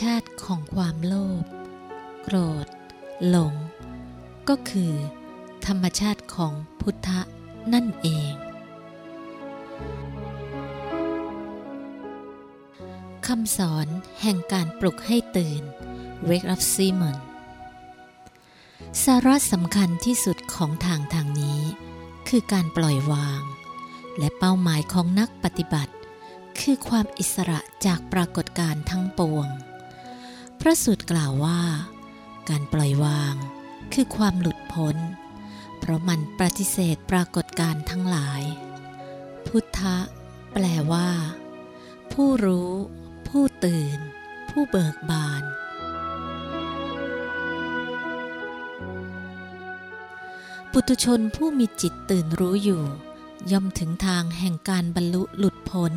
ชาติของความโลภ โกรธ หลง ก็คือ ธรรมชาติของพุทธะนั่นเอง คำสอนแห่งการปลุกให้ตื่น Wake up Simon สาระสำคัญที่สุดของทางทางนี้ คือการปล่อยวาง และเป้าหมายของนักปฏิบัติ คือความอิสระจากปรากฏการณ์ทั้งปวง พระสูตรกล่าวว่า การปล่อยวางคือความหลุดพ้น เพราะมันปฏิเสธปรากฏการทั้งหลาย พุทธะ แปลว่า ผู้รู้ ผู้ตื่น ผู้เบิกบาน ปุตุชนผู้มีจิตตื่นรู้อยู่ ย่อมถึงทางแห่งการบรรลุหลุดพ้น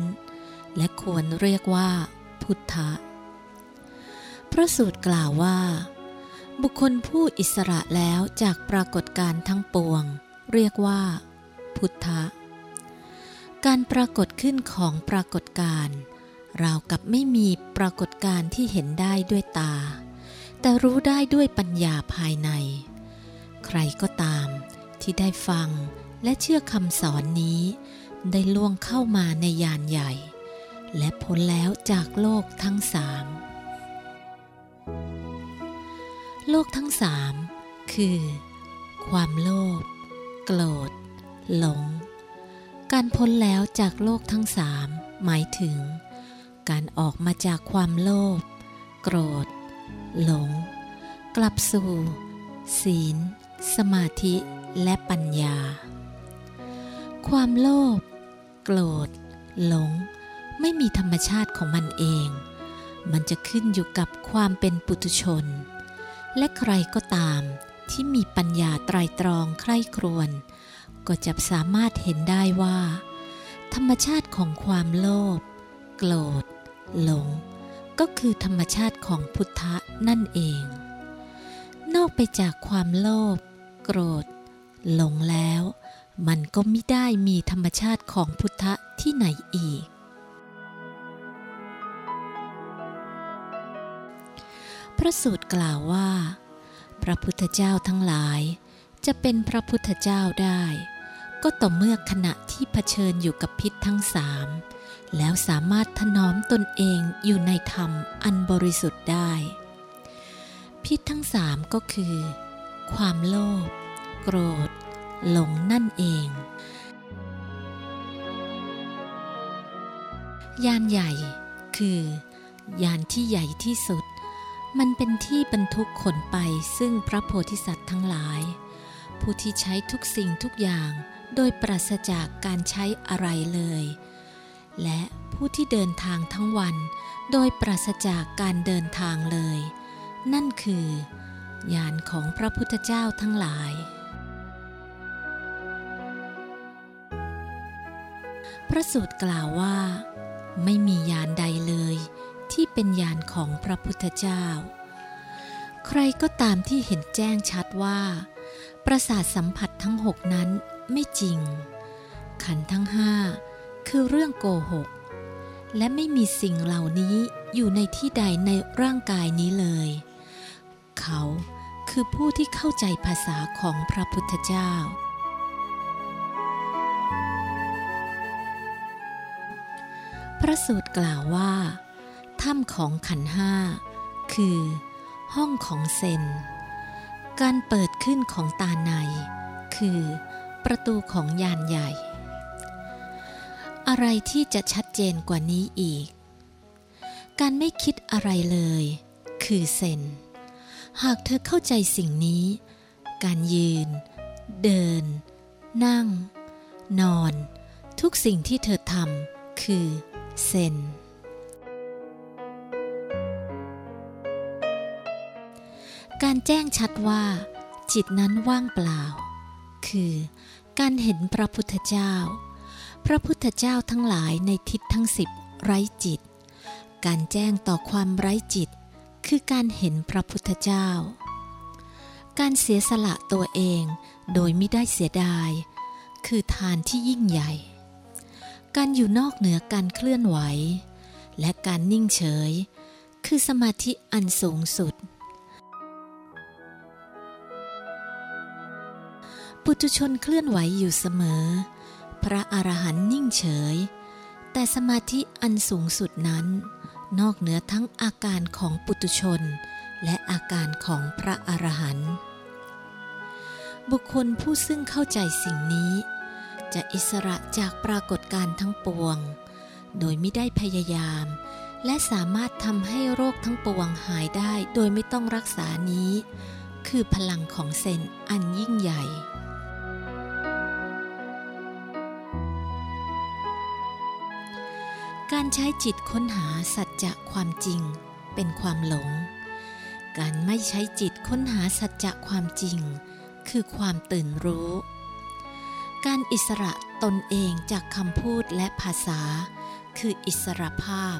และควรเรียกว่า พุทธะ พระสูตรกล่าวว่า บุคคลผู้อิสระแล้วจากปรากฏการ์ทั้งปวง เรียกว่า พุทธะ การปรากฏขึ้นของปรากฏการ์ราวกับไม่มีปรากฏการ์ที่เห็นได้ด้วยตา แต่รู้ได้ด้วยปัญญาภายใน ใครก็ตามที่ได้ฟังและเชื่อคำสอนนี้ ได้ล่วงเข้ามาในยานใหญ่ และพ้นแล้วจากโลกทั้งสาม โลกทั้งสามคือ ความโลภโกรธ หลง การพ้นแล้วจากโลกทั้งสามหมายถึง การออกมาจากความโลภโกรธ หลง กลับสู่ ศีล สมาธิและปัญญา ความโลภโกรธ หลง ไม่มีธรรมชาติของมันเอง มันจะขึ้นอยู่กับความเป็นปุถุชน และใครก็ตามที่มีปัญญาไตรตรองใคร่ครวญก็จะสามารถเห็นได้ว่า ธรรมชาติของความโลภโกรธหลง ก็คือธรรมชาติของพุทธะนั่นเอง นอกไปจากความโลภโกรธ หลงแล้ว มันก็ไม่ได้มีธรรมชาติของพุทธะที่ไหนอีก พระสูตรกล่าวว่า พระพุทธเจ้าทั้งหลาย จะเป็นพระพุทธเจ้าได้ ก็ต่อเมื่อขณะที่เผชิญอยู่กับพิษทั้งสามแล้วสามารถถนอมตนเองอยู่ในธรรมอันบริสุทธิ์ได้ พิษทั้งสามก็คือ ความโลภโกรธ หลงนั่นเองยานใหญ่คือยานที่ใหญ่ที่สุด มันเป็นที่บรรทุกขนไปซึ่งพระโพธิสัตว์ทั้งหลาย ผู้ที่ใช้ทุกสิ่งทุกอย่างโดยปราศจากการใช้อะไรเลย และผู้ที่เดินทางทั้งวันโดยปราศจากการเดินทางเลย นั่นคือยานของพระพุทธเจ้าทั้งหลาย พระสูตรกล่าวว่า ไม่มียานใดเลย ที่เป็นยานของพระพุทธเจ้า ใครก็ตามที่เห็นแจ้งชัดว่า ประสาทสัมผัสทั้งหกนั้นไม่จริง ขันทั้งห้าคือเรื่องโกหก และไม่มีสิ่งเหล่านี้อยู่ในที่ใดในร่างกายนี้เลย เขาคือผู้ที่เข้าใจภาษาของพระพุทธเจ้า พระสูตรกล่าวว่า ถ้ำของขันห้า คือ ห้องของเซน การเปิดขึ้นของตาใน คือ ประตูของยานใหญ่ อะไรที่จะชัดเจนกว่านี้อีก การไม่คิดอะไรเลย คือเซน หากเธอเข้าใจสิ่งนี้ การยืน เดิน นั่ง นอน ทุกสิ่งที่เธอทำคือเซน การแจ้งชัดว่า จิตนั้นว่างเปล่า คือ การเห็นพระพุทธเจ้า พระพุทธเจ้าทั้งหลายในทิศทั้งสิบไร้จิต การแจ้งต่อความไร้จิต คือการเห็นพระพุทธเจ้า การเสียสละตัวเองโดยไม่ได้เสียดาย คือทานที่ยิ่งใหญ่ การอยู่นอกเหนือการเคลื่อนไหว และการนิ่งเฉย คือคือสมาธิอันสูงสุด ปุถุชนเคลื่อนไหวอยู่เสมอ พระอรหันต์นิ่งเฉย แต่สมาธิอันสูงสุดนั้น นอกเหนือทั้งอาการของปุถุชน และอาการของพระอรหันต์บุคคลผู้ซึ่งเข้าใจสิ่งนี้ จะอิสระจากปรากฏการ์ทั้งปวง โดยไม่ได้พยายาม และสามารถทำให้โรคทั้งปวงหายได้โดยไม่ต้องรักษานี้ คือพลังของเซนอันยิ่งใหญ่ การใช้จิตค้นหาสัจจะความจริงเป็นความหลง การไม่ใช้จิตค้นหาสัจจะความจริง คือความตื่นรู้ การอิสระตนเองจากคำพูดและภาษา คืออิสระภาพ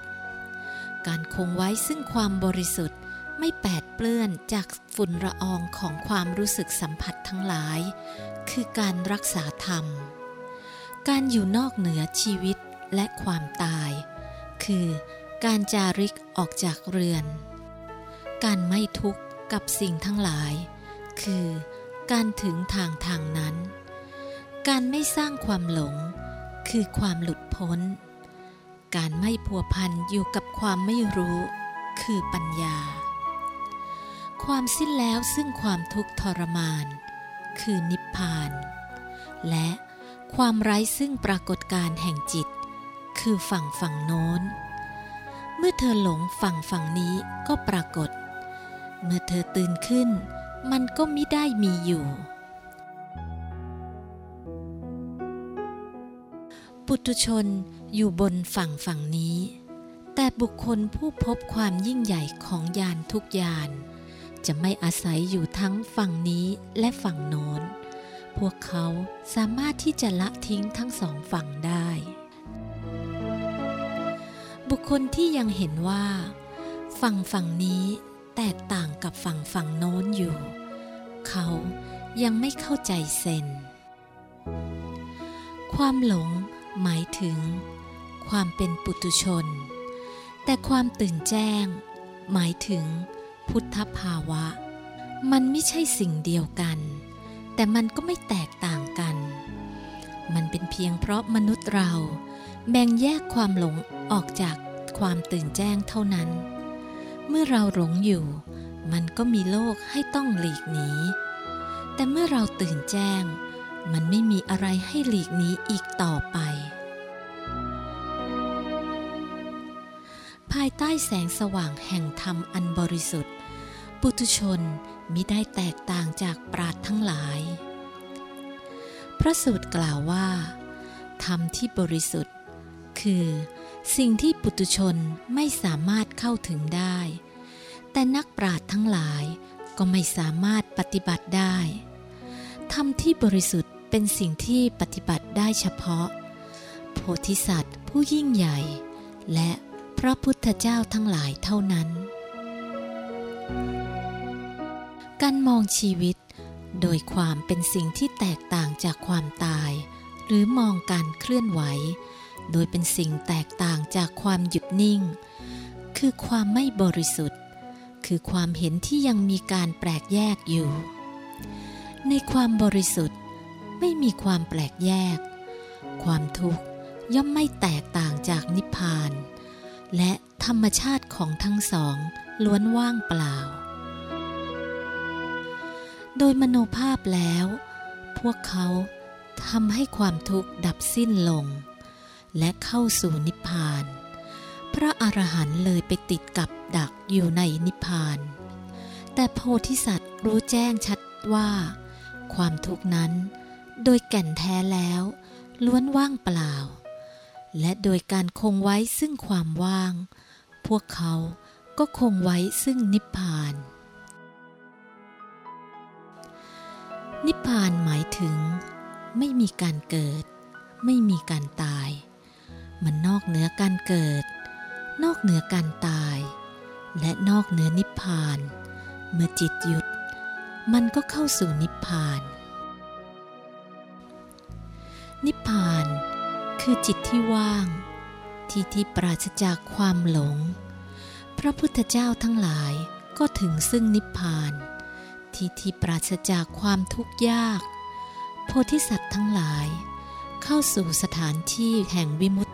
การคงไว้ซึ่งความบริสุทธิ์ไม่แปดเปื้อนจากฝุ่นละอองของความรู้สึกสัมผัสทั้งหลาย คือการรักษาธรรม การอยู่นอกเหนือชีวิต และความตาย คือการจาริกออกจากเรือน การไม่ทุกข์กับสิ่งทั้งหลาย คือการถึงทางทางนั้น การไม่สร้างความหลง คือความหลุดพ้น การไม่พัวพันอยู่กับความไม่รู้ คือปัญญา ความสิ้นแล้วซึ่งความทุกข์ทรมาน คือนิพพาน และความไร้ซึ่งปรากฏการแห่งจิต คือฝั่งฝั่งโน้น เมื่อเธอหลงฝั่งฝั่งนี้ก็ปรากฏ เมื่อเธอตื่นขึ้น มันก็มิได้มีอยู่ ปุถุชนอยู่บนฝั่งฝั่งนี้ แต่บุคคลผู้พบความยิ่งใหญ่ของยานทุกยานจะไม่อาศัยอยู่ทั้งฝั่งนี้และฝั่งโน้น พวกเขาสามารถที่จะละทิ้งทั้งสองฝั่งได้ บุคคลที่ยังเห็นว่า ฝั่งฝั่งนี้แตกต่างกับฝั่งฝั่งโน้นอยู่ เขายังไม่เข้าใจเซน ความหลงหมายถึง ความเป็นปุตุชน แต่ความตื่นแจ้ง หมายถึง พุทธภาวะ มันไม่ใช่สิ่งเดียวกัน แต่มันก็ไม่แตกต่างกัน มันเป็นเพียงเพราะมนุษย์เราแบ่งแยกความหลงออกจาก ความตื่นแจ้งเท่านั้น เมื่อเราหลงอยู่ มันก็มีโลกให้ต้องหลีกหนี แต่เมื่อเราตื่นแจ้ง มันไม่มีอะไรให้หลีกหนีอีกต่อไป ภายใต้แสงสว่างแห่งธรรมอันบริสุทธิ์ ปุถุชนมิได้แตกต่างจากปราดทั้งหลาย พระสูตรกล่าวว่า ธรรมที่บริสุทธิ์ คือ สิ่งที่ปุถุชนไม่สามารถเข้าถึงได้ แต่นักปราดทั้งหลายก็ไม่สามารถปฏิบัติได้ธรรมที่บริสุทธิ์เป็นสิ่งที่ปฏิบัติได้เฉพาะ โพธิสัตว์ผู้ยิ่งใหญ่ และพระพุทธเจ้าทั้งหลายเท่านั้น การมองชีวิต โดยความเป็นสิ่งที่แตกต่างจากความตาย หรือมองการเคลื่อนไหว โดยเป็นสิ่งแตกต่างจากความหยุดนิ่ง คือความไม่บริสุทธิ์ คือความเห็นที่ยังมีการแปลกแยกอยู่ ในความบริสุทธิ์ไม่มีความแปลกแยก ความทุกข์ย่อมไม่แตกต่างจากนิพพาน และธรรมชาติของทั้งสองล้วนว่างเปล่า โดยมโนภาพแล้ว พวกเขาทำให้ความทุกข์ดับสิ้นลง และเข้าสู่นิพพาน พระอรหันต์เลยไปติดกับดักอยู่ในนิพพาน แต่โพธิสัตว์รู้แจ้งชัดว่า ความทุกข์นั้น โดยแก่นแท้แล้ว ล้วนว่างเปล่า และโดยการคงไว้ซึ่งความว่าง พวกเขาก็คงไว้ซึ่งนิพพาน นิพพานหมายถึง ไม่มีการเกิด ไม่มีการตาย มันนอกเหนือการเกิด นอกเหนือการตาย และนอกเหนือนิพพาน เมื่อจิตหยุด มันก็เข้าสู่นิพพาน นิพพานคือจิตที่ว่าง ที่ที่ปราศจากความหลง พระพุทธเจ้าทั้งหลายก็ถึงซึ่งนิพพาน ที่ที่ปราศจากความทุกข์ยาก โพธิสัตว์ทั้งหลาย เข้าสู่สถานที่แห่งวิมุตต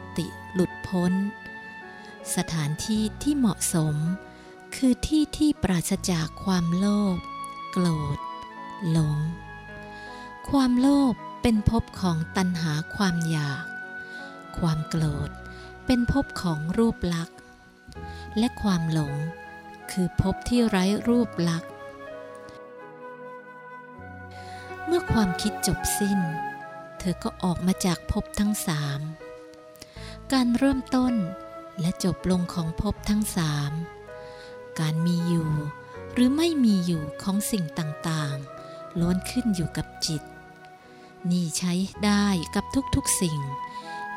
หลุดพ้น สถานที่ที่เหมาะสม คือที่ที่ปราศจากความโลภโกรธหลง ความโลภเป็นภพของตัณหาความอยาก ความโกรธเป็นภพของรูปลักษณ์ และความหลง คือภพที่ไร้รูปลักษณ์เมื่อความคิดจบสิ้น เธอก็ออกมาจากภพทั้งสาม การเริ่มต้นและจบลงของภพทั้งสามการมีอยู่หรือไม่มีอยู่ของสิ่งต่างๆล้วนขึ้นอยู่กับจิต นี่ใช้ได้กับทุกๆสิ่ง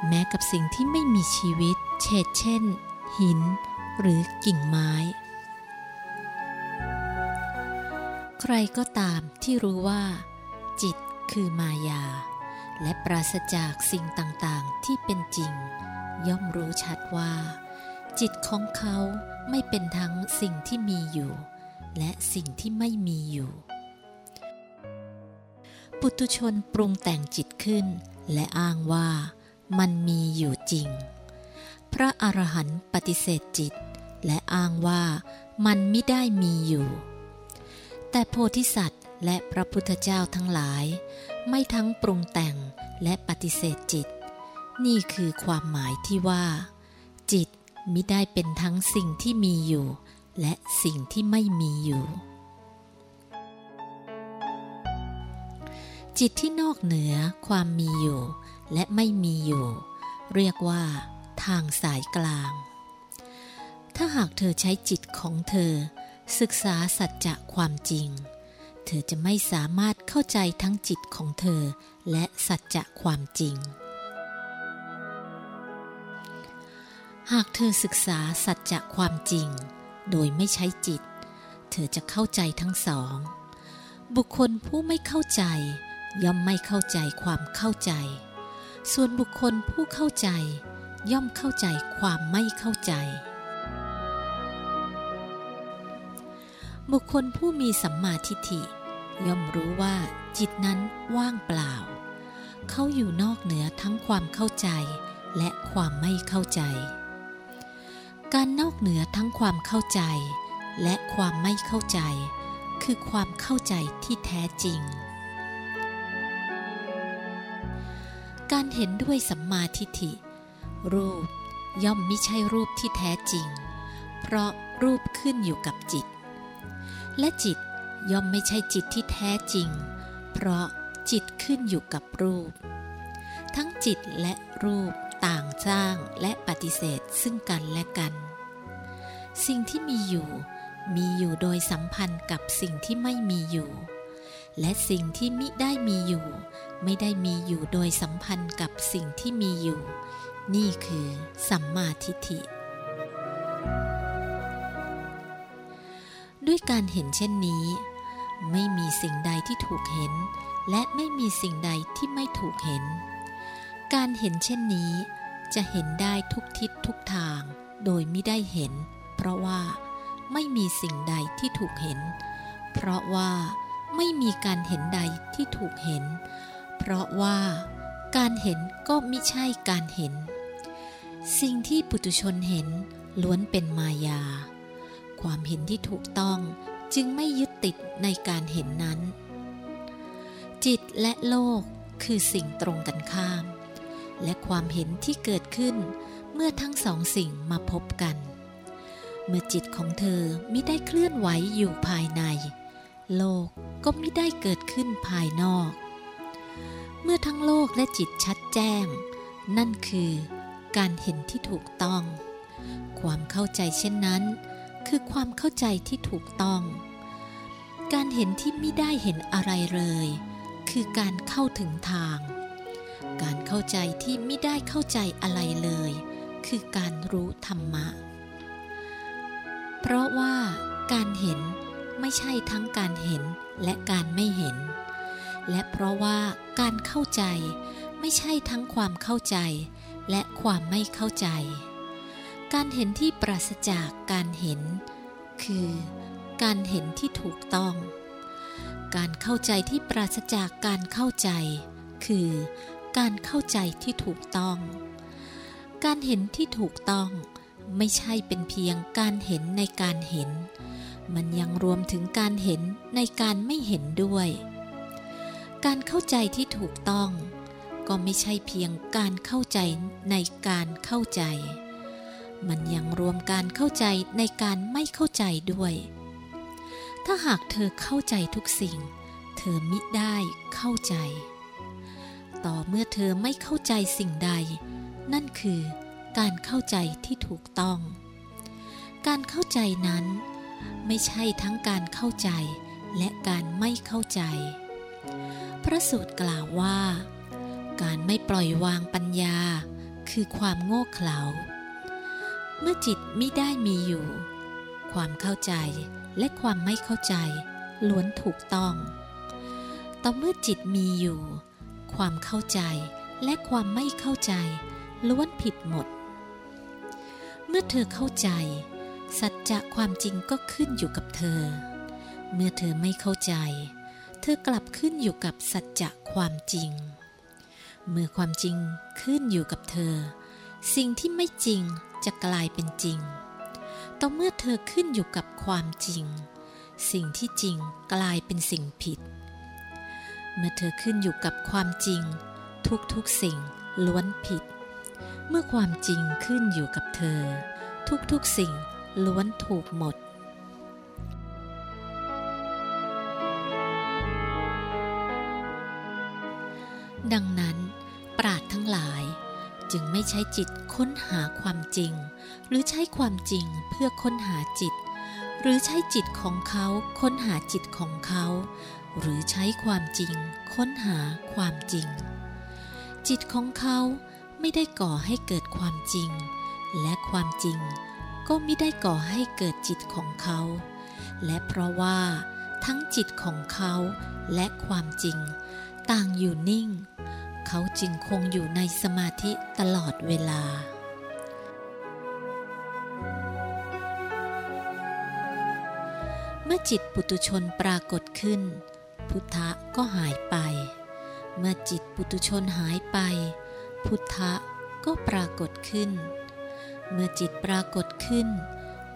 แม้กับสิ่งที่ไม่มีชีวิต เช่นเช่น หิน หรือกิ่งไม้ ใครก็ตามที่รู้ว่า จิตคือมายา และปราศจากสิ่งต่างๆที่เป็นจริง ย่อมรู้ชัดว่า จิตของเขาไม่เป็นทั้งสิ่งที่มีอยู่ และสิ่งที่ไม่มีอยู่ ปุตุชนปรุงแต่งจิตขึ้น และอ้างว่ามันมีอยู่จริง พระอรหันต์ปฏิเสธจิต และอ้างว่ามันไม่ได้มีอยู่ แต่โพธิสัตว์และพระพุทธเจ้าทั้งหลาย ไม่ทั้งปรุงแต่งและปฏิเสธจิต นี่คือความหมายที่ว่า จิตมิได้เป็นทั้งสิ่งที่มีอยู่ และสิ่งที่ไม่มีอยู่ จิตที่นอกเหนือความมีอยู่ และไม่มีอยู่ เรียกว่า ทางสายกลาง ถ้าหากเธอใช้จิตของเธอ ศึกษาสัจจะความจริง เธอจะไม่สามารถเข้าใจทั้งจิตของเธอ และสัจจะความจริง หากเธอศึกษาสัจจะความจริง โดยไม่ใช้จิต เธอจะเข้าใจทั้งสอง บุคคลผู้ไม่เข้าใจ ย่อมไม่เข้าใจความเข้าใจ ส่วนบุคคลผู้เข้าใจ ย่อมเข้าใจความไม่เข้าใจ บุคคลผู้มีสัมมาทิฏฐิ ย่อมรู้ว่าจิตนั้นว่างเปล่า เขาอยู่นอกเหนือทั้งความเข้าใจและความไม่เข้าใจ การนอกเหนือทั้งความเข้าใจ และความไม่เข้าใจ คือความเข้าใจที่แท้จริง การเห็นด้วยสัมมาทิฏฐิ รูปย่อมไม่ใช่รูปที่แท้จริง เพราะรูปขึ้นอยู่กับจิต และจิตย่อมไม่ใช่จิตที่แท้จริง เพราะจิตขึ้นอยู่กับรูป ทั้งจิตและรูป ต่างสร้างและปฏิเสธซึ่งกันและกัน สิ่งที่มีอยู่มีอยู่โดยสัมพันธ์กับสิ่งที่ไม่มีอยู่ และสิ่งที่มิได้มีอยู่ ไม่ได้มีอยู่โดยสัมพันธ์กับสิ่งที่มีอยู่ นี่คือสัมมาทิฏฐิ ด้วยการเห็นเช่นนี้ ไม่มีสิ่งใดที่ถูกเห็น และไม่มีสิ่งใดที่ไม่ถูกเห็น การเห็นเช่นนี้จะเห็นได้ทุกทิศทุกทาง โดยไม่ได้เห็น เพราะว่าไม่มีสิ่งใดที่ถูกเห็น เพราะว่าไม่มีการเห็นใดที่ถูกเห็น เพราะว่าการเห็นก็ไม่ใช่การเห็น สิ่งที่ปุถุชนเห็นล้วนเป็นมายา ความเห็นที่ถูกต้องจึงไม่ยึดติดในการเห็นนั้น จิตและโลกคือสิ่งตรงกันข้าม และความเห็นที่เกิดขึ้น เมื่อทั้งสองสิ่งมาพบกัน เมื่อจิตของเธอไม่ได้เคลื่อนไหวอยู่ภายใน โลกก็ไม่ได้เกิดขึ้นภายนอก เมื่อทั้งโลกและจิตชัดแจ้ง นั่นคือการเห็นที่ถูกต้อง ความเข้าใจเช่นนั้น คือความเข้าใจที่ถูกต้อง การเห็นที่ไม่ได้เห็นอะไรเลย คือการเข้าถึงทาง การเข้าใจที่ไม่ได้เข้าใจอะไรเลย คือการรู้ธรรมะ เพราะว่าการเห็นไม่ใช่ทั้งการเห็นและการไม่เห็น และเพราะว่าการเข้าใจไม่ใช่ทั้งความเข้าใจและความไม่เข้าใจ การเห็นที่ปราศจากการเห็น คือการเห็นที่ถูกต้อง การเข้าใจที่ปราศจากการเข้าใจ คือ การเข้าใจที่ถูกต้อง การเห็นที่ถูกต้อง ไม่ใช่เป็นเพียงการเห็นในการเห็น มันยังรวมถึงการเห็นในการไม่เห็นด้วย การเข้าใจที่ถูกต้อง ก็ไม่ใช่เพียงการเข้าใจในการเข้าใจ มันยังรวมการเข้าใจในการไม่เข้าใจด้วย ถ้าหากเธอเข้าใจทุกสิ่ง เธอมิได้เข้าใจ ต่อเมื่อเธอไม่เข้าใจสิ่งใด นั่นคือการเข้าใจที่ถูกต้อง การเข้าใจนั้น ไม่ใช่ทั้งการเข้าใจและการไม่เข้าใจ พระสูตรกล่าวว่า การไม่ปล่อยวางปัญญา คือความโง่เขลา เมื่อจิตไมิได้มีอยู่ ความเข้าใจและความไม่เข้าใจล้วนถูกต้อง ต่อเมื่อจิตมีอยู่ ความเข้าใจและความไม่เข้าใจล้วนผิดหมด เมื่อเธอเข้าใจ สัจจะความจริงก็ขึ้นอยู่กับเธอ เมื่อเธอไม่เข้าใจ เธอกลับขึ้นอยู่กับสัจจะความจริง เมื่อความจริงขึ้นอยู่กับเธอ สิ่งที่ไม่จริงจะกลายเป็นจริง ต่อเมื่อเธอขึ้นอยู่กับความจริง สิ่งที่จริงกลายเป็นสิ่งผิด เมื่อเธอขึ้นอยู่กับความจริง ทุกๆสิ่งล้วนผิด เมื่อความจริงขึ้นอยู่กับเธอ ทุกๆสิ่งล้วนถูกหมด ดังนั้น ปราดทั้งหลายจึงไม่ใช้จิตค้นหาความจริง หรือใช้ความจริงเพื่อค้นหาจิต หรือใช้จิตของเขาค้นหาจิตของเขา หรือใช้ความจริงค้นหาความจริง จิตของเขาไม่ได้ก่อให้เกิดความจริง และความจริงก็ไม่ได้ก่อให้เกิดจิตของเขา และเพราะว่า ทั้งจิตของเขาและความจริง ต่างอยู่นิ่ง เขาจึงคงอยู่ในสมาธิตลอดเวลาเมื่อจิตปุตุชนปรากฏขึ้น พุทธะก็หายไป เมื่อจิตปุตุชนหายไป พุทธะก็ปรากฏขึ้น เมื่อจิตปรากฏขึ้น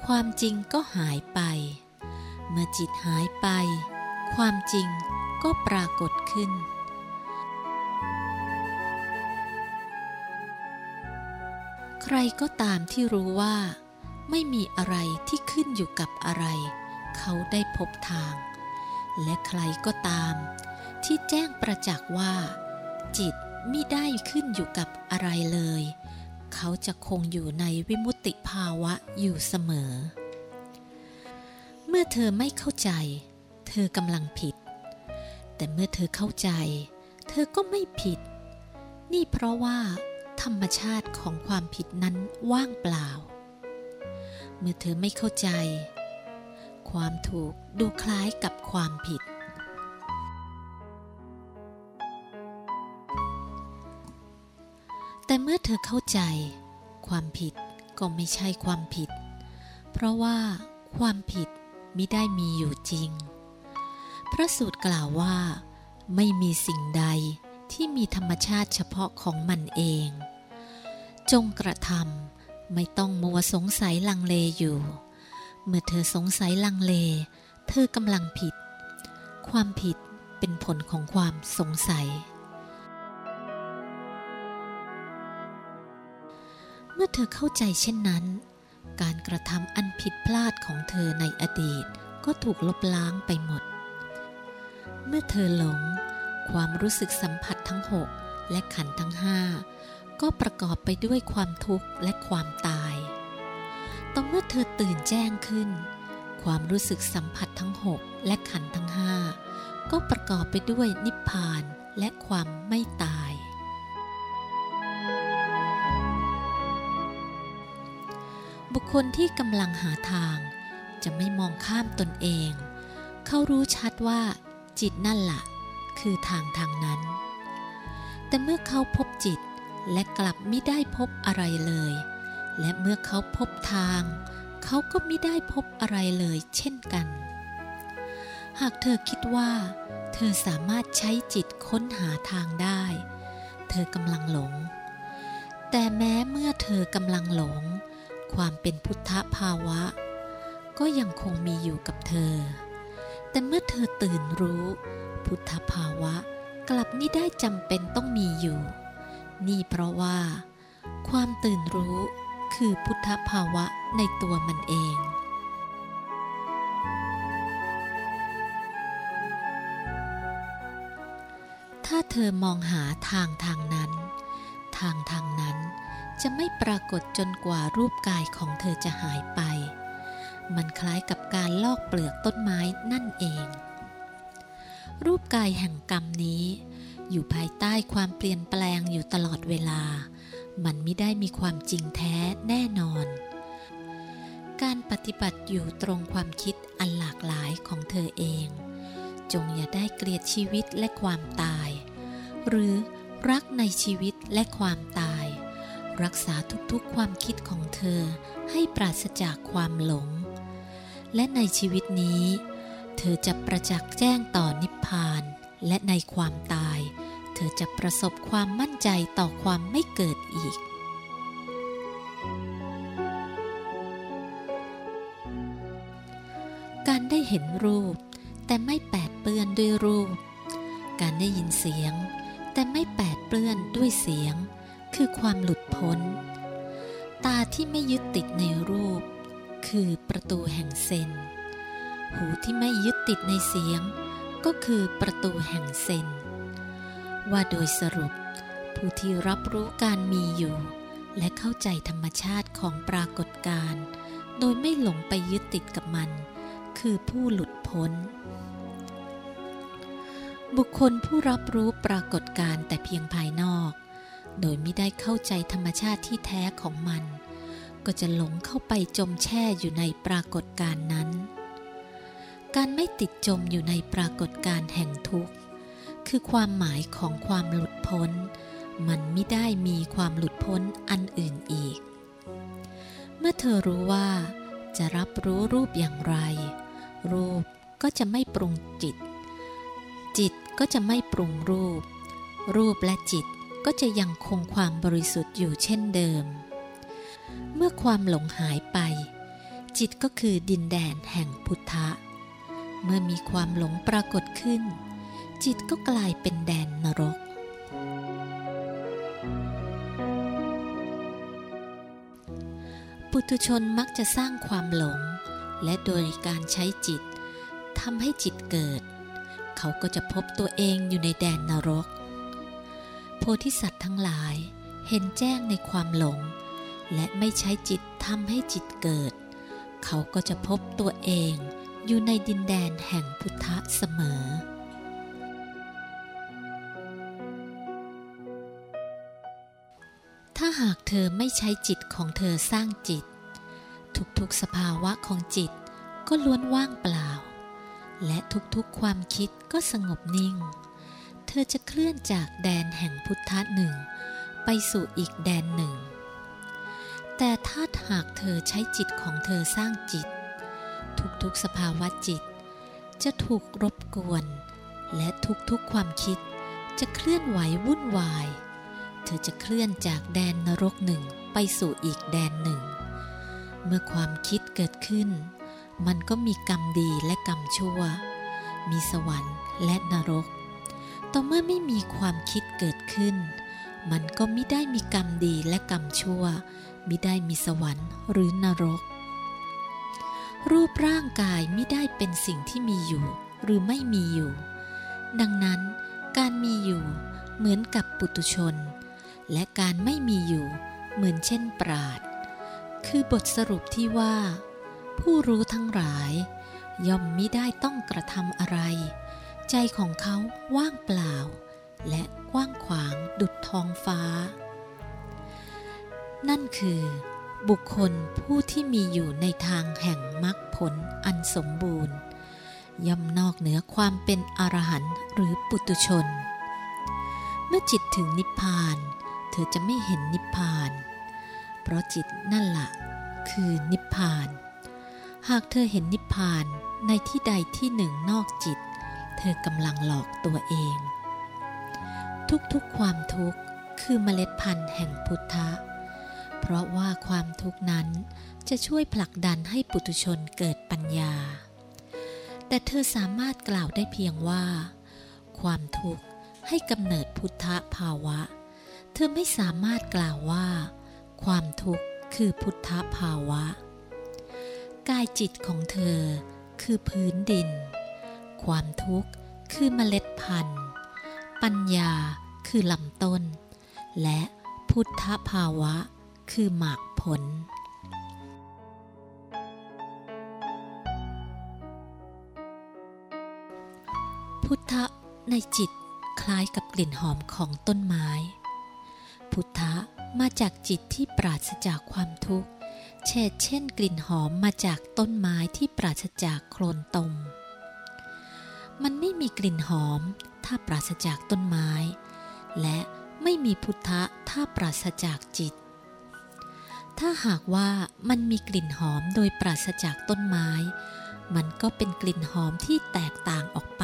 ความจริงก็หายไป เมื่อจิตหายไป ความจริงก็ปรากฏขึ้นใครก็ตามที่รู้ว่า ไม่มีอะไรที่ขึ้นอยู่กับอะไร เขาได้พบทาง และใครก็ตาม ที่แจ้งประจักษ์ว่า จิตไมิได้ขึ้นอยู่กับอะไรเลย เขาจะคงอยู่ในวิมุตติภาวะอยู่เสมอ เมื่อเธอไม่เข้าใจ เธอกำลังผิด แต่เมื่อเธอเข้าใจ เธอก็ไม่ผิด นี่เพราะว่า ธรรมชาติของความผิดนั้นว่างเปล่า เมื่อเธอไม่เข้าใจ ความถูกดูคล้ายกับความผิด แต่เมื่อเธอเข้าใจ ความผิดก็ไม่ใช่ความผิด เพราะว่าความผิดมิได้มีอยู่จริง พระสูตรกล่าวว่า ไม่มีสิ่งใดที่มีธรรมชาติเฉพาะของมันเอง จงกระทำไม่ต้องมัวสงสัยลังเลอยู่ เมื่อเธอสงสัยลังเล เธอกำลังผิด ความผิดเป็นผลของความสงสัย เมื่อเธอเข้าใจเช่นนั้น การกระทำอันผิดพลาดของเธอในอดีตก็ถูกลบล้างไปหมด เมื่อเธอหลง ความรู้สึกสัมผัสทั้งหกและขันทั้งห้าก็ประกอบไปด้วยความทุกข์และความตาย ต่อเมื่อเธอตื่นแจ้งขึ้น ความรู้สึกสัมผัสทั้งหกและขันทั้งห้าก็ประกอบไปด้วยนิพพานและความไม่ตาย บุคคลที่กำลังหาทางจะไม่มองข้ามตนเอง เขารู้ชัดว่าจิตนั่นละ่ะ คือทางทางนั้น แต่เมื่อเขาพบจิตและกลับไม่ได้พบอะไรเลย และเมื่อเขาพบทาง เขาก็ไม่ได้พบอะไรเลยเช่นกัน หากเธอคิดว่า เธอสามารถใช้จิตค้นหาทางได้ เธอกำลังหลง แต่แม้เมื่อเธอกำลังหลง ความเป็นพุทธภาวะ ก็ยังคงมีอยู่กับเธอ แต่เมื่อเธอตื่นรู้ พุทธภาวะกลับไม่ได้จำเป็นต้องมีอยู่ นี่เพราะว่า ความตื่นรู้ คือพุทธภาวะในตัวมันเอง ถ้าเธอมองหาทางทางนั้น ทางทางนั้นจะไม่ปรากฏจนกว่ารูปกายของเธอจะหายไป มันคล้ายกับการลอกเปลือกต้นไม้นั่นเอง รูปกายแห่งกรรมนี้ อยู่ภายใต้ความเปลี่ยนแปลงอยู่ตลอดเวลา มันไม่ได้มีความจริงแท้แน่นอน การปฏิบัติอยู่ตรงความคิดอันหลากหลายของเธอเอง จงอย่าได้เกลียดชีวิตและความตาย หรือรักในชีวิตและความตาย รักษาทุกๆความคิดของเธอให้ปราศจากความหลง และในชีวิตนี้ เธอจะประจักษ์แจ้งต่อนิพพานและในความตาย เธอจะประสบความมั่นใจต่อความไม่เกิดอีก การได้เห็นรูป แต่ไม่แปดเปื้อนด้วยรูป การได้ยินเสียง แต่ไม่แปดเปื้อนด้วยเสียง คือความหลุดพ้น ตาที่ไม่ยึดติดในรูป คือประตูแห่งเซน หูที่ไม่ยึดติดในเสียง ก็คือประตูแห่งเซน ว่าโดยสรุป ผู้ที่รับรู้การมีอยู่ และเข้าใจธรรมชาติของปรากฏการณ์โดยไม่หลงไปยึดติดกับมัน คือผู้หลุดพ้น บุคคลผู้รับรู้ปรากฏการณ์แต่เพียงภายนอก โดยไม่ได้เข้าใจธรรมชาติที่แท้ของมัน ก็จะหลงเข้าไปจมแช่อยู่ในปรากฏการณ์นั้น การไม่ติดจมอยู่ในปรากฏการณ์แห่งทุกข์ คือความหมายของความหลุดพ้น มันไม่ได้มีความหลุดพ้นอันอื่นอีก เมื่อเธอรู้ว่าจะรับรู้รูปอย่างไร รูปก็จะไม่ปรุงจิต จิตก็จะไม่ปรุงรูป รูปและจิตก็จะยังคงความบริสุทธิ์อยู่เช่นเดิม เมื่อความหลงหายไป จิตก็คือดินแดนแห่งพุทธะ เมื่อมีความหลงปรากฏขึ้น จิตก็กลายเป็นแดนนรก ปุถุชนมักจะสร้างความหลง และโดยการใช้จิตทำให้จิตเกิด เขาก็จะพบตัวเองอยู่ในแดนนรก โพธิสัตว์ทั้งหลายเห็นแจ้งในความหลง และไม่ใช้จิตทำให้จิตเกิด เขาก็จะพบตัวเองอยู่ในดินแดนแห่งพุทธะเสมอ ถ้าหากเธอไม่ใช้จิตของเธอสร้างจิต ทุกๆสภาวะของจิตก็ล้วนว่างเปล่า และทุกๆความคิดก็สงบนิ่ง เธอจะเคลื่อนจากแดนแห่งพุทธะหนึ่ง ไปสู่อีกแดนหนึ่ง แต่ถ้าหากเธอใช้จิตของเธอสร้างจิต ทุกๆสภาวะจิต จะถูกรบกวน และทุกๆความคิดจะเคลื่อนไหววุ่นวาย เธอจะเคลื่อนจากแดนนรกหนึ่งไปสู่อีกแดนหนึ่ง เมื่อความคิดเกิดขึ้น มันก็มีกรรมดีและกรรมชั่ว มีสวรรค์และนรก ต่อเมื่อไม่มีความคิดเกิดขึ้น มันก็ไม่ได้มีกรรมดีและกรรมชั่วมิได้มีสวรรค์หรือนรก รูปร่างกายไม่ได้เป็นสิ่งที่มีอยู่หรือไม่มีอยู่ ดังนั้นการมีอยู่เหมือนกับปุตุชน และการไม่มีอยู่ เหมือนเช่นปราด คือบทสรุปที่ว่า ผู้รู้ทั้งหลาย ย่อมมิได้ต้องกระทำอะไร ใจของเขาว่างเปล่า และกว้างขวางดุดท้องฟ้า นั่นคือ บุคคลผู้ที่มีอยู่ในทางแห่งมรรคผลอันสมบูรณ์ย่อมนอกเหนือความเป็นอรหันต์หรือปุตุชน เมื่อจิตถึงนิพพานเธอจะไม่เห็นนิพพาน เพราะจิตนั่นละ่ะคือนิพพาน หากเธอเห็นนิพพานในที่ใดที่หนึ่งนอกจิต เธอกำลังหลอกตัวเอง ทุกๆความทุกข์คือเมล็ดพันธุ์แห่งพุทธะ เพราะว่าความทุกข์นั้นจะช่วยผลักดันให้ปุถุชนเกิดปัญญา แต่เธอสามารถกล่าวได้เพียงว่า ความทุกข์ให้กำเนิดพุทธภาวะ เธอไม่สามารถกล่าวว่า ความทุกข์คือพุทธภาวะ กายจิตของเธอคือพื้นดิน ความทุกข์คือเมล็ดพันธุ์ ปัญญาคือลำต้น และพุทธภาวะคือหมากผลพุทธในจิตคล้ายกับกลิ่นหอมของต้นไม้ พุทธะมาจากจิตที่ปราศจากความทุกข์ เช่นเช่นกลิ่นหอมมาจากต้นไม้ที่ปราศจากโคลนตม มันไม่มีกลิ่นหอม ถ้าปราศจากต้นไม้ และไม่มีพุทธะถ้าปราศจากจิต ถ้าหากว่ามันมีกลิ่นหอมโดยปราศจากต้นไม้ มันก็เป็นกลิ่นหอมที่แตกต่างออกไป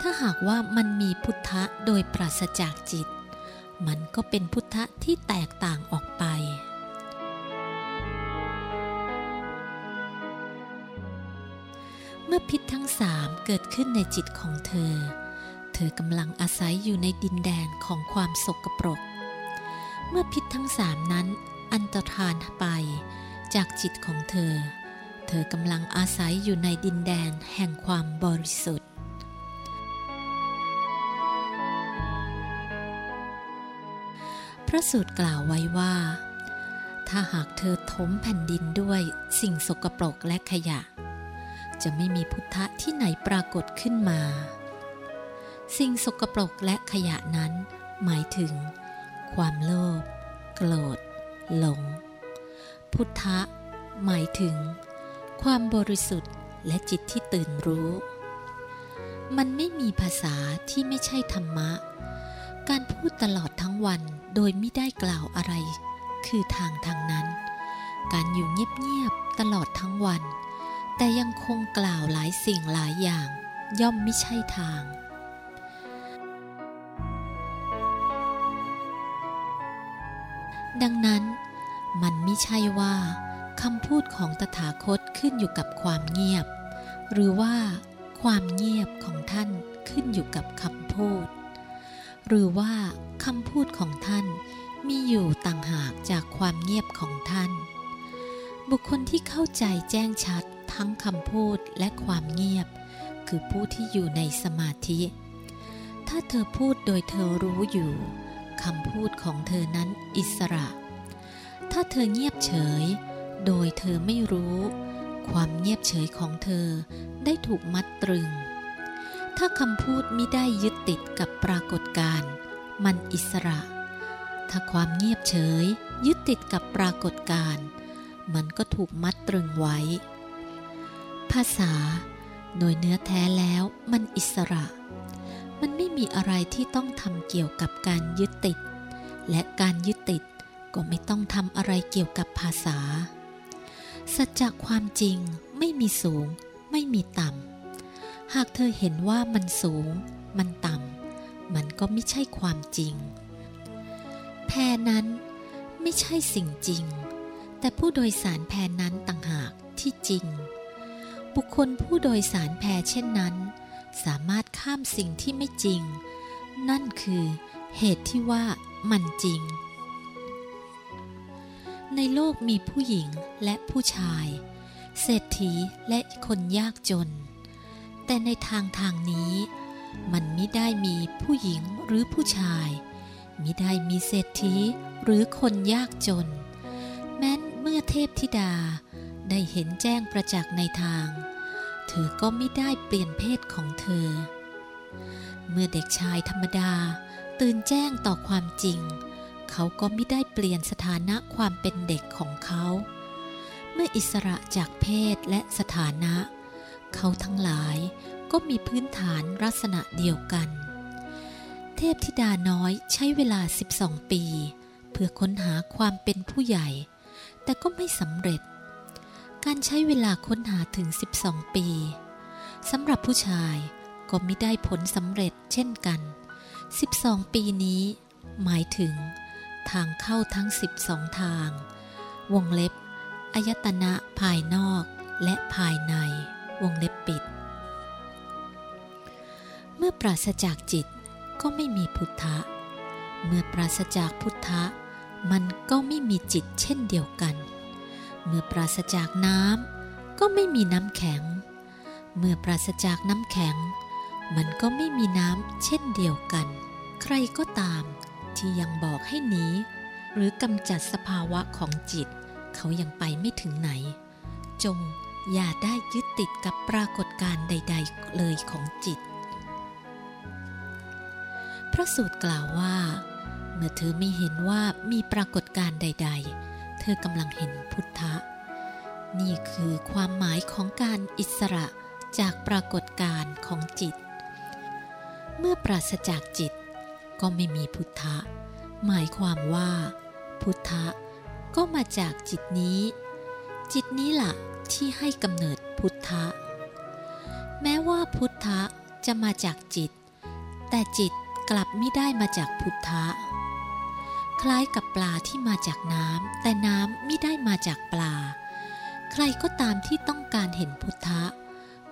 ถ้าหากว่ามันมีพุทธะโดยปราศจากจิต มันก็เป็นพุทธะที่แตกต่างออกไป เมื่อพิษทั้งสามเกิดขึ้นในจิตของเธอ เธอกำลังอาศัยอยู่ในดินแดนของความสกปรก เมื่อพิษทั้งสามนั้นอันตรธานไป จากจิตของเธอ เธอกำลังอาศัยอยู่ในดินแดนแห่งความบริสุทธิ์ ระสูตรกล่าวไว้ว่า ถ้าหากเธอถมแผ่นดินด้วยสิ่งสกปรกและขยะ จะไม่มีพุทธะที่ไหนปรากฏขึ้นมา สิ่งสกปรกและขยะนั้น หมายถึง ความโลภโกรธ หลง พุทธะ หมายถึง ความบริสุทธิ์และจิตที่ตื่นรู้ มันไม่มีภาษาที่ไม่ใช่ธรรมะ การพูดตลอดทั้งวันโดยไม่ได้กล่าวอะไร คือทางทางนั้น การอยู่เงียบๆตลอดทั้งวัน แต่ยังคงกล่าวหลายสิ่งหลายอย่าง ย่อมไม่ใช่ทางดังนั้น มันไม่ใช่ว่าคำพูดของตถาคตขึ้นอยู่กับความเงียบ หรือว่าความเงียบของท่านขึ้นอยู่กับคำพูด หรือว่าคำพูดของท่านมีอยู่ต่างหากจากความเงียบของท่าน บุคคลที่เข้าใจแจ้งชัดทั้งคำพูดและความเงียบ คือผู้ที่อยู่ในสมาธิ ถ้าเธอพูดโดยเธอรู้อยู่คำพูดของเธอนั้นอิสระ ถ้าเธอเงียบเฉย โดยเธอไม่รู้ ความเงียบเฉยของเธอได้ถูกมัดตรึง ถ้าคำพูดไม่ได้ยึดติดกับปรากฏการณ์มันอิสระ ถ้าความเงียบเฉย ยึดติดกับปรากฏการณ์มันก็ถูกมัดตรึงไว้ ภาษา โดยเนื้อแท้แล้วมันอิสระ มันไม่มีอะไรที่ต้องทำเกี่ยวกับการยึดติด และการยึดติดก็ไม่ต้องทำอะไรเกี่ยวกับภาษา สัจจะความจริงไม่มีสูง ไม่มีต่ำ หากเธอเห็นว่ามันสูง มันต่ำ มันก็ไม่ใช่ความจริง แพนั้นไม่ใช่สิ่งจริง แต่ผู้โดยสารแพนั้นต่างหากที่จริง บุคคลผู้โดยสารแพเช่นนั้น สามารถข้ามสิ่งที่ไม่จริง นั่นคือเหตุที่ว่ามันจริง ในโลกมีผู้หญิงและผู้ชาย เศรษฐีและคนยากจน แต่ในทางทางนี้ มันไม่ได้มีผู้หญิงหรือผู้ชายมิได้มีเศรษฐีหรือคนยากจน แม้นเมื่อเทพธิดาได้เห็นแจ้งประจักษ์ในทาง เธอก็ไม่ได้เปลี่ยนเพศของเธอ เมื่อเด็กชายธรรมดาตื่นแจ้งต่อความจริง เขาก็ไม่ได้เปลี่ยนสถานะความเป็นเด็กของเขา เมื่ออิสระจากเพศและสถานะเขาทั้งหลายก็มีพื้นฐานลักษณะเดียวกัน เทพธิดาน้อยใช้เวลา 12 ปี เพื่อค้นหาความเป็นผู้ใหญ่ แต่ก็ไม่สำเร็จ การใช้เวลาค้นหาถึง 12 ปีสำหรับผู้ชายก็ไม่ได้ผลสำเร็จเช่นกัน 12 ปีนี้ หมายถึง ทางเข้าทั้ง 12 ทาง วงเล็บ อายตนะภายนอกและภายใน วงเล็บปิด เมื่อปราศจากจิตก็ไม่มีพุทธะ เมื่อปราศจากพุทธะ มันก็ไม่มีจิตเช่นเดียวกัน เมื่อปราศจากน้ำก็ไม่มีน้ำแข็ง เมื่อปราศจากน้ำแข็ง มันก็ไม่มีน้ำเช่นเดียวกัน ใครก็ตามที่ยังบอกให้หนีหรือกำจัดสภาวะของจิต เขายังไปไม่ถึงไหน จง อย่าได้ยึดติดกับปรากฏการณ์ใด ๆ เลยของจิต พระสูตรกล่าวว่า เมื่อเธอไม่เห็นว่ามีปรากฏการณ์ใด ๆ เธอกำลังเห็นพุทธะ นี่คือความหมายของการอิสระจากปรากฏการณ์ของจิต เมื่อปราศจากจิตก็ไม่มีพุทธะ หมายความว่า พุทธะก็มาจากจิตนี้ จิตนี้ละ่ะ ที่ให้กำเนิดพุทธะ แม้ว่าพุทธะจะมาจากจิต แต่จิตกลับไม่ได้มาจากพุทธะ คล้ายกับปลาที่มาจากน้ำแต่น้ำไม่ได้มาจากปลา ใครก็ตามที่ต้องการเห็นพุทธะ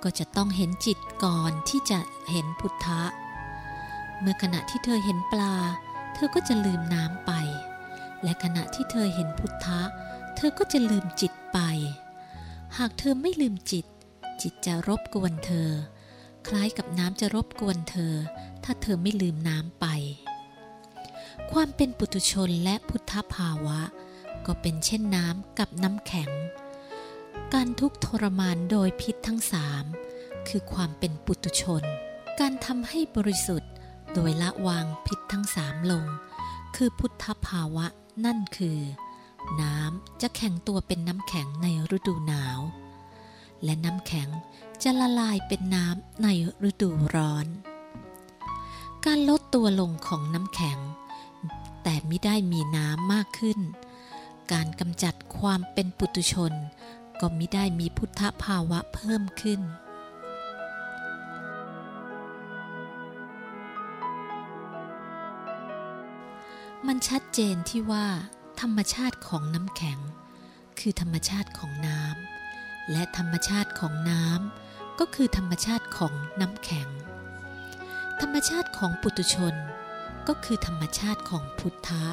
ก็จะต้องเห็นจิตก่อนที่จะเห็นพุทธะ เมื่อขณะที่เธอเห็นปลา เธอก็จะลืมน้ำไป และขณะที่เธอเห็นพุทธะ เธอก็จะลืมจิตไป หากเธอไม่ลืมจิต จิตจะรบกวนเธอ คล้ายกับน้ำจะรบกวนเธอ ถ้าเธอไม่ลืมน้ำไป ความเป็นปุถุชนและพุทธภาวะ ก็เป็นเช่นน้ำกับน้ำแข็ง การทุกข์ทรมานโดยพิษทั้งสามคือความเป็นปุถุชน การทำให้บริสุทธิ์โดยละวางพิษทั้งสามลง คือพุทธภาวะนั่นคือ น้ำจะแข็งตัวเป็นน้ำแข็งในฤดูหนาว และน้ำแข็งจะละลายเป็นน้ำในฤดูร้อน การลดตัวลงของน้ำแข็ง แต่ไม่ได้มีน้ำมากขึ้น การกำจัดความเป็นปุตุชน ก็ไม่ได้มีพุทธภาวะเพิ่มขึ้นมันชัดเจนที่ว่า ธรรมชาติของน้ำแข็ง คือธรรมชาติของน้ำและธรรมชาติของน้ำก็คือธรรมชาติของน้ำแข็ง ธรรมชาติของปุตุชน ก็คือธรรมชาติของพุทธะ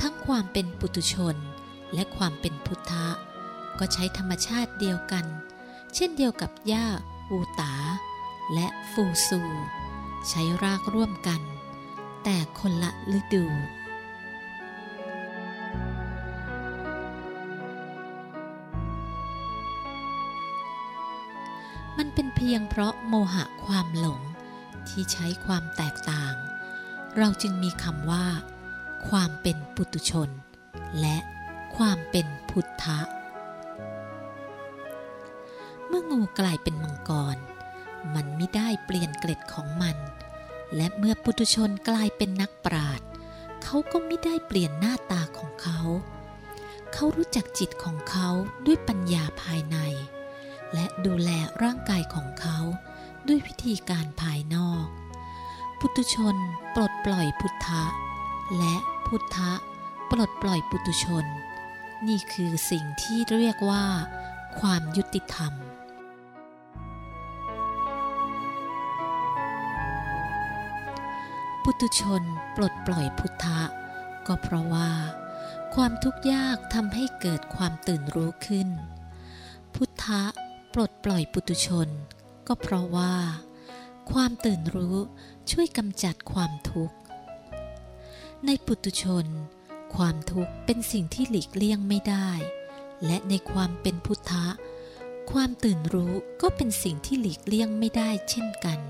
ทั้งความเป็นปุตุชนและความเป็นพุทธะ ก็ใช้ธรรมชาติเดียวกัน เช่นเดียวกับหญ้าวูตา และฟูซู ใช้รากร่วมกัน แต่คนละฤดู มันเป็นเพียงเพราะโมหะความหลงที่ใช้ความแตกต่าง เราจึงมีคำว่า ความเป็นปุตุชน และความเป็นพุทธะ เมื่องูกลายเป็นมังกร มันไม่ได้เปลี่ยนเกล็ดของมัน และเมื่อปุตุชนกลายเป็นนักปราชญ์เขาก็ไม่ได้เปลี่ยนหน้าตาของเขา เขารู้จักจิตของเขาด้วยปัญญาภายใน และดูแลร่างกายของเขาด้วยวิธีการภายนอกปุตุชนปลดปล่อยพุทธะ และพุทธะปลดปล่อยปุตุชน นี่คือสิ่งที่เรียกว่า ความยุติธรรม ปุตุชนปลดปล่อยพุทธะ ก็เพราะว่า ความทุกข์ยากทำให้เกิดความตื่นรู้ขึ้น พุทธะปลดปล่อยปุตุชน ก็เพราะว่า ความตื่นรู้ช่วยกำจัดความทุกข์ ในปุตุชน ความทุกข์เป็นสิ่งที่หลีกเลี่ยงไม่ได้ และในความเป็นพุทธะ ความตื่นรู้ก็เป็นสิ่งที่หลีกเลี่ยงไม่ได้เช่นกัน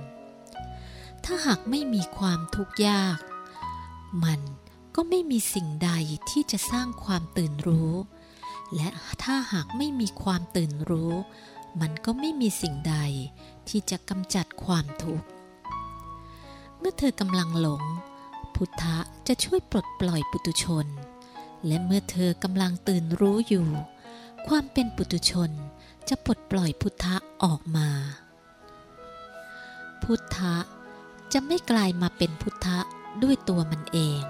ถ้าหากไม่มีความทุกข์ยาก มันก็ไม่มีสิ่งใดที่จะสร้างความตื่นรู้ และถ้าหากไม่มีความตื่นรู้ มันก็ไม่มีสิ่งใดที่จะกำจัดความทุกข์ เมื่อเธอกำลังหลง พุทธะจะช่วยปลดปล่อยปุตุชน และเมื่อเธอกำลังตื่นรู้อยู่ ความเป็นปุตุชนจะปลดปล่อยพุทธะออกมา พุทธะ จะไม่กลายมาเป็นพุทธะด้วยตัวมันเอง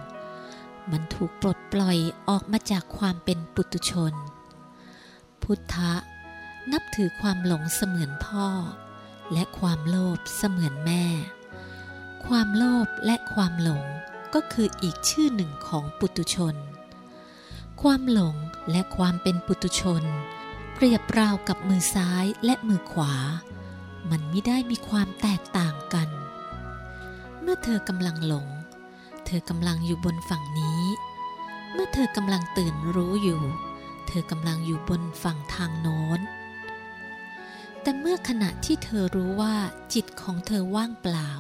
มันถูกปลดปล่อยออกมาจากความเป็นปุตุชน พุทธะนับถือความหลงเสมือนพ่อ และความโลภเสมือนแม่ ความโลภและความหลงก็คืออีกชื่อหนึ่งของปุตุชน ความหลงและความเป็นปุตุชน เปรียบราวกับมือซ้ายและมือขวา มันไม่ได้มีความแตกต่างกัน เมื่อเธอกำลังหลง เธอกำลังอยู่บนฝั่งนี้ เมื่อเธอกำลังตื่นรู้อยู่ เธอกำลังอยู่บนฝั่งทางโน้น แต่เมื่อขณะที่เธอรู้ว่าจิตของเธอว่างเปล่า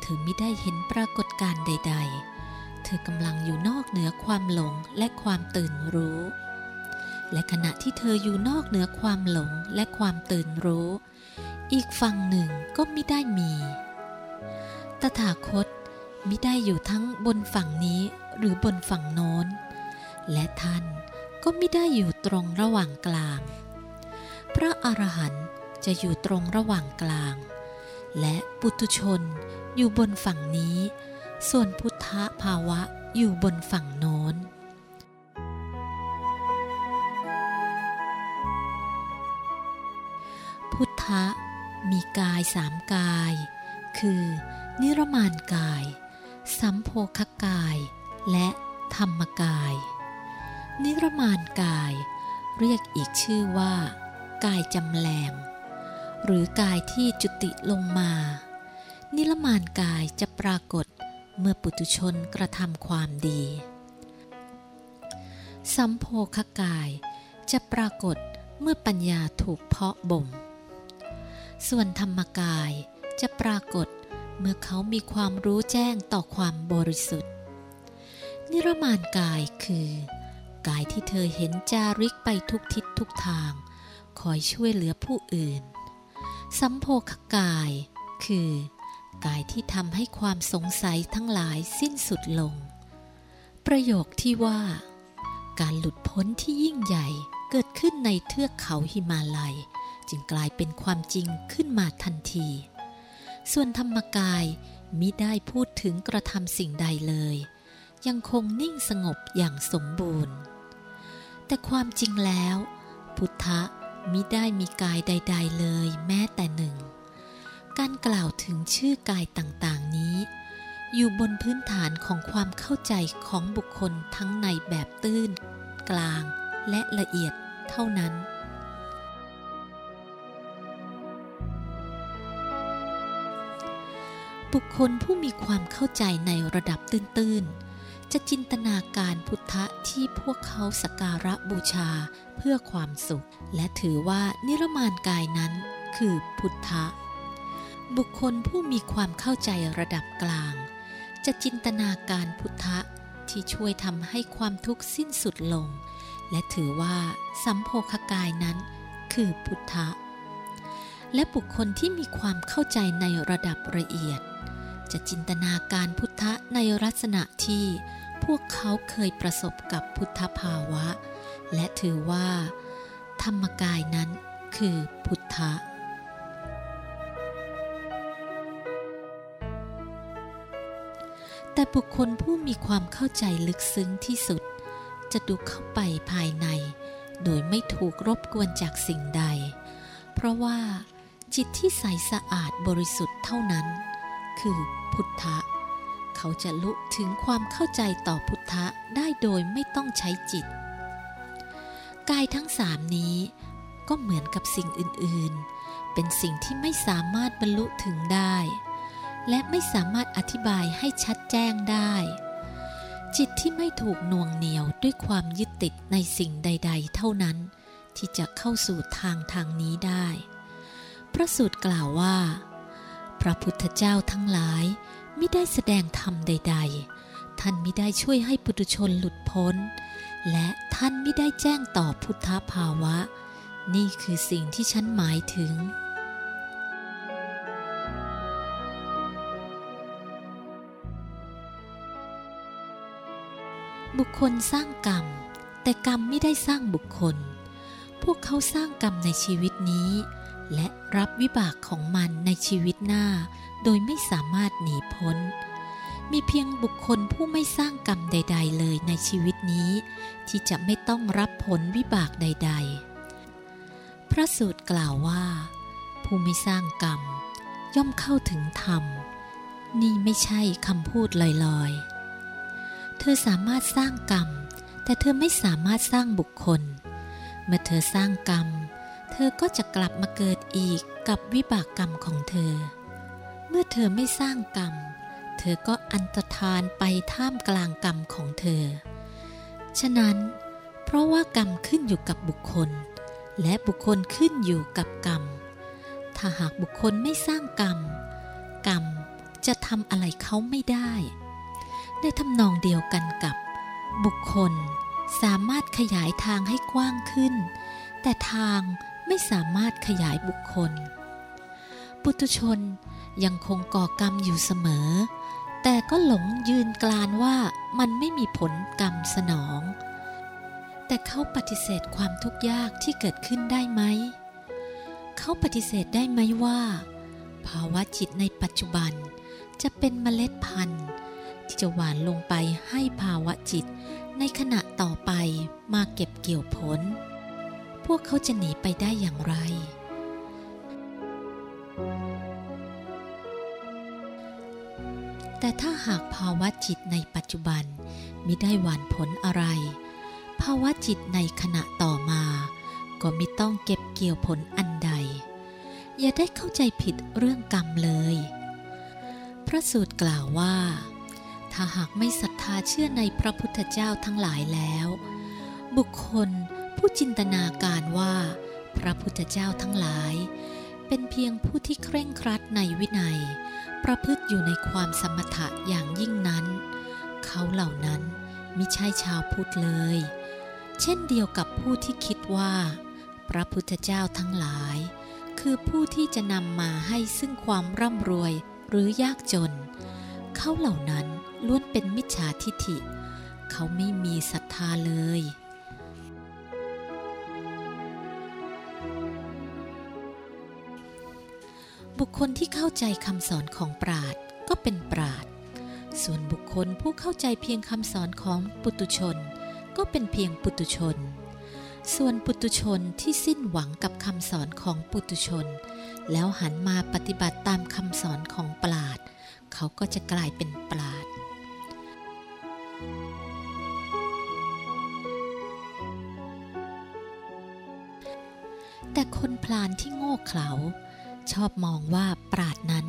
เธอไม่ได้เห็นปรากฏการณ์ใด ๆ เธอกำลังอยู่นอกเหนือความหลงและความตื่นรู้ และขณะที่เธออยู่นอกเหนือความหลงและความตื่นรู้ อีกฝั่งหนึ่งก็ไม่ได้มี ตถาคตมิได้อยู่ทั้งบนฝั่งนี้หรือบนฝั่งโน้น และท่านก็ไม่ได้อยู่ตรงระหว่างกลาง พระอรหันต์จะอยู่ตรงระหว่างกลาง และปุตุชนอยู่บนฝั่งนี้ ส่วนพุทธภาวะอยู่บนฝั่งโน้น พุทธะมีกายสามกาย คือ นิรมานกาย สัมโพคกาย และธรรมกาย นิรมานกาย เรียกอีกชื่อว่า กายจำแรง หรือกายที่จุติลงมา นิรมานกายจะปรากฏเมื่อปุตุชนกระทำความดี สัมโพคกายจะปรากฏเมื่อปัญญาถูกเพาะบ่ม ส่วนธรรมกายจะปรากฏ เมื่อเขามีความรู้แจ้งต่อความบริสุทธิ์ นิรมานกายคือ กายที่เธอเห็นจาริกไปทุกทิศทุกทาง คอยช่วยเหลือผู้อื่น สัมโพคกาย คือ กายที่ทำให้ความสงสัยทั้งหลายสิ้นสุดลง ประโยคที่ว่า การหลุดพ้นที่ยิ่งใหญ่เกิดขึ้นในเทือกเขาหิมาลัย จึงกลายเป็นความจริงขึ้นมาทันที ส่วนธรรมกายมิได้พูดถึงกระทำสิ่งใดเลย ยังคงนิ่งสงบอย่างสมบูรณ์ แต่ความจริงแล้ว พุทธะมิได้มีกายใด ๆ เลยแม้แต่หนึ่ง การกล่าวถึงชื่อกายต่างๆนี้ อยู่บนพื้นฐานของความเข้าใจของบุคคลทั้งในแบบตื้น กลางและละเอียดเท่านั้น บุคคลผู้มีความเข้าใจในระดับตื้นๆ จะจินตนาการพุทธะที่พวกเขาสักการะบูชาเพื่อความสุข และถือว่านิรมานกายนั้นคือพุทธะ บุคคลผู้มีความเข้าใจระดับกลาง จะจินตนาการพุทธะที่ช่วยทำให้ความทุกข์สิ้นสุดลง และถือว่าสัมโพคกายนั้นคือพุทธะ และบุคคลที่มีความเข้าใจในระดับละเอียด จะจินตนาการพุทธะในลักษณะที่พวกเขาเคยประสบกับพุทธภาวะ และถือว่า ธรรมกายนั้นคือพุทธะแต่บุคคลผู้มีความเข้าใจลึกซึ้งที่สุด จะดูเข้าไปภายใน โดยไม่ถูกรบกวนจากสิ่งใด เพราะว่าจิตที่ใสสะอาดบริสุทธิ์เท่านั้น คือพุทธะ เขาจะลุถึงความเข้าใจต่อพุทธะได้โดยไม่ต้องใช้จิต กายทั้งสามนี้ก็เหมือนกับสิ่งอื่นๆ เป็นสิ่งที่ไม่สามารถบรรลุถึงได้ และไม่สามารถอธิบายให้ชัดแจ้งได้ จิตที่ไม่ถูกน่วงเหนียวด้วยความยึดติดในสิ่งใด ๆ เท่านั้น ที่จะเข้าสู่ทางทางนี้ได้ พระสูตรกล่าวว่า พระพุทธเจ้าทั้งหลายไม่ได้แสดงธรรมใด ๆ ท่านไม่ได้ช่วยให้ปุถุชนหลุดพ้น และท่านไม่ได้แจ้งต่อพุทธภาวะ นี่คือสิ่งที่ฉันหมายถึง บุคคลสร้างกรรม แต่กรรมไม่ได้สร้างบุคคล พวกเขาสร้างกรรมในชีวิตนี้ และรับวิบากของมันในชีวิตหน้า โดยไม่สามารถหนีพ้น มีเพียงบุคคลผู้ไม่สร้างกรรมใด ๆ เลยในชีวิตนี้ ที่จะไม่ต้องรับผลวิบากใด ๆ พระสูตรกล่าวว่า ผู้ไม่สร้างกรรม ย่อมเข้าถึงธรรม นี่ไม่ใช่คำพูดลอยๆ เธอสามารถสร้างกรรม แต่เธอไม่สามารถสร้างบุคคล เมื่อเธอสร้างกรรมเเธอก็จะกลับมาเกิดอีกกับวิบากกรรมของเธอ เมื่อเธอไม่สร้างกรรม เธอก็อันตรธานไปท่ามกลางกรรมของเธอ ฉะนั้น เพราะว่ากรรมขึ้นอยู่กับบุคคล และบุคคลขึ้นอยู่กับกรรม ถ้าหากบุคคลไม่สร้างกรรม กรรมจะทำอะไรเขาไม่ได้ในทำนองเดียวกันกับ บุคคลสามารถขยายทางให้กว้างขึ้น แต่ทาง ไม่สามารถขยายบุคคล ปุตุชนยังคงก่อกรรมอยู่เสมอ แต่ก็หลงยืนกลานว่ามันไม่มีผลกรรมสนอง แต่เขาปฏิเสธความทุกข์ยากที่เกิดขึ้นได้ไหม เขาปฏิเสธได้ไหมว่า ภาวะจิตในปัจจุบันจะเป็นเมล็ดพันธุ์ ที่จะหวานลงไปให้ภาวะจิตในขณะต่อไปมาเก็บเกี่ยวผล พวกเขาจะหนีไปได้อย่างไร แต่ถ้าหากภาวะจิตในปัจจุบันมิได้หวานผลอะไร ภาวะจิตในขณะต่อมา ก็ม่ต้องเก็บเกี่ยวผลอันใด อย่าได้เข้าใจผิดเรื่องกรรมเลย พระสูตรกล่าวว่า ถ้าหากไม่ศรัทธาเชื่อในพระพุทธเจ้าทั้งหลายแล้ว บุคคล ผู้จินตนาการว่า พระพุทธเจ้าทั้งหลาย เป็นเพียงผู้ที่เคร่งครัดในวินัย ประพฤติอยู่ในความสมถะอย่างยิ่งนั้น เขาเหล่านั้นมิใช่ชาวพุทธเลย เช่นเดียวกับผู้ที่คิดว่า พระพุทธเจ้าทั้งหลาย คือผู้ที่จะนำมาให้ซึ่งความร่ำรวยหรือยากจน เขาเหล่านั้นล้วนเป็นมิจฉาทิฐิ เขาไม่มีศรัทธาเลย บุคคลที่เข้าใจคำสอนของปราดก็เป็นปราดส่วนบุคคลผู้เข้าใจเพียงคำสอนของปุตุชน ก็เป็นเพียงปุตุชน ส่วนปุตุชนที่สิ้นหวังกับคำสอนของปุตุชน แล้วหันมาปฏิบัติตามคำสอนของปราดเขาก็จะกลายเป็นปราดแต่คนพลานที่โง่เขลา ชอบมองว่าปราดนั้น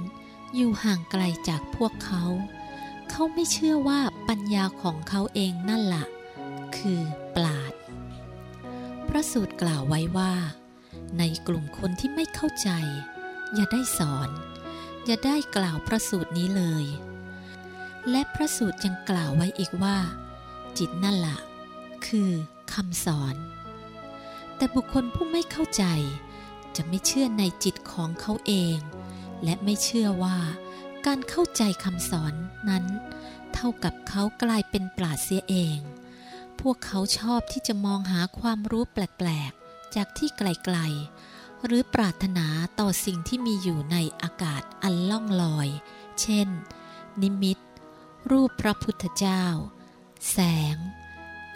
อยู่ห่างไกลจากพวกเขา เขาไม่เชื่อว่าปัญญาของเขาเองนั่นละ่ะ คือปราด พระสูตรกล่าวไว้ว่า ในกลุ่มคนที่ไม่เข้าใจ อย่าได้สอน อย่าได้กล่าวพระสูตรนี้เลย และพระสูตรยังกล่าวไว้อีกว่า จิตนั่นละ่ะ คือคำสอน แต่บุคคลผู้ไม่เข้าใจ จะไม่เชื่อในจิตของเขาเอง และไม่เชื่อว่าการเข้าใจคำสอนนั้น เท่ากับเขากลายเป็นปราดเสียเอง พวกเขาชอบที่จะมองหาความรู้แปลกๆ จากที่ไกลๆ หรือปรารถนาต่อสิ่งที่มีอยู่ในอากาศอันล่องลอย เช่น นิมิต รูปพระพุทธเจ้า แสง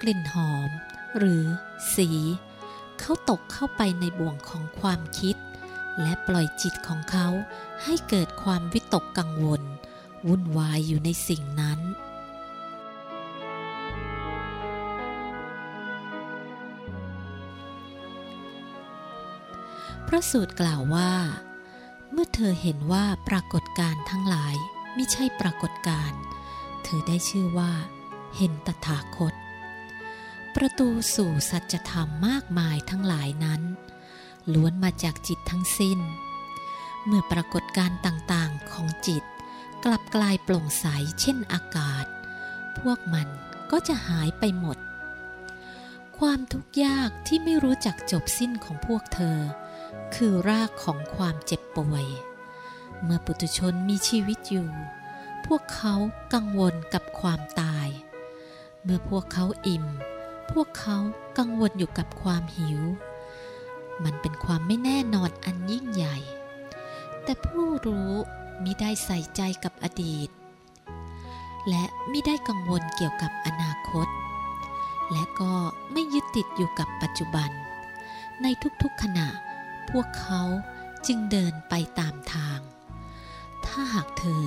กลิ่นหอม หรือสี เขาตกเข้าไปในบ่วงของความคิด และปล่อยจิตของเขาให้เกิดความวิตกกังวล วุ่นวายอยู่ในสิ่งนั้น พระสูตรกล่าวว่า เมื่อเธอเห็นว่าปรากฏการ์ทั้งหลายไม่ใช่ปรากฏการ์เธอได้ชื่อว่า เห็นตถาคต ประตูสู่สัจธรรมมากมายทั้งหลายนั้น ล้วนมาจากจิตทั้งสิ้น เมื่อปรากฏการต่างๆของจิต กลับกลายโปร่งใสเช่นอากาศ พวกมันก็จะหายไปหมด ความทุกข์ยากที่ไม่รู้จักจบสิ้นของพวกเธอ คือรากของความเจ็บป่วย เมื่อปุถุชนมีชีวิตอยู่ พวกเขากังวลกับความตาย เมื่อพวกเขาอิ่ม พวกเขากังวลอยู่กับความหิว มันเป็นความไม่แน่นอนอันยิ่งใหญ่ แต่ผู้รู้มิได้ใส่ใจกับอดีต และมิได้กังวลเกี่ยวกับอนาคต และก็ไม่ยึดติดอยู่กับปัจจุบัน ในทุกๆขณะ พวกเขาจึงเดินไปตามทาง ถ้าหากเธอ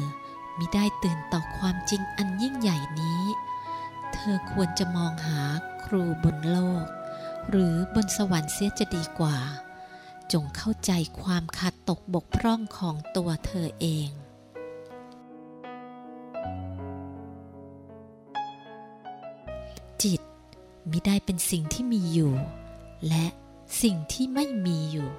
มิได้ตื่นต่อความจริงอันยิ่งใหญ่นี้ เธอควรจะมองหาครูบนโลก หรือบนสวรรค์เสียจะดีกว่า จงเข้าใจความขาดตกบกพร่องของตัวเธอเองจิตมิได้เป็นสิ่งที่มีอยู่ และสิ่งที่ไม่มีอยู่